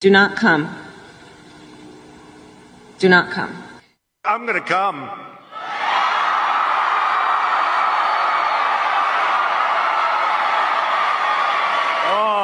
Do not come. Do not come. I'm going to come. Oh.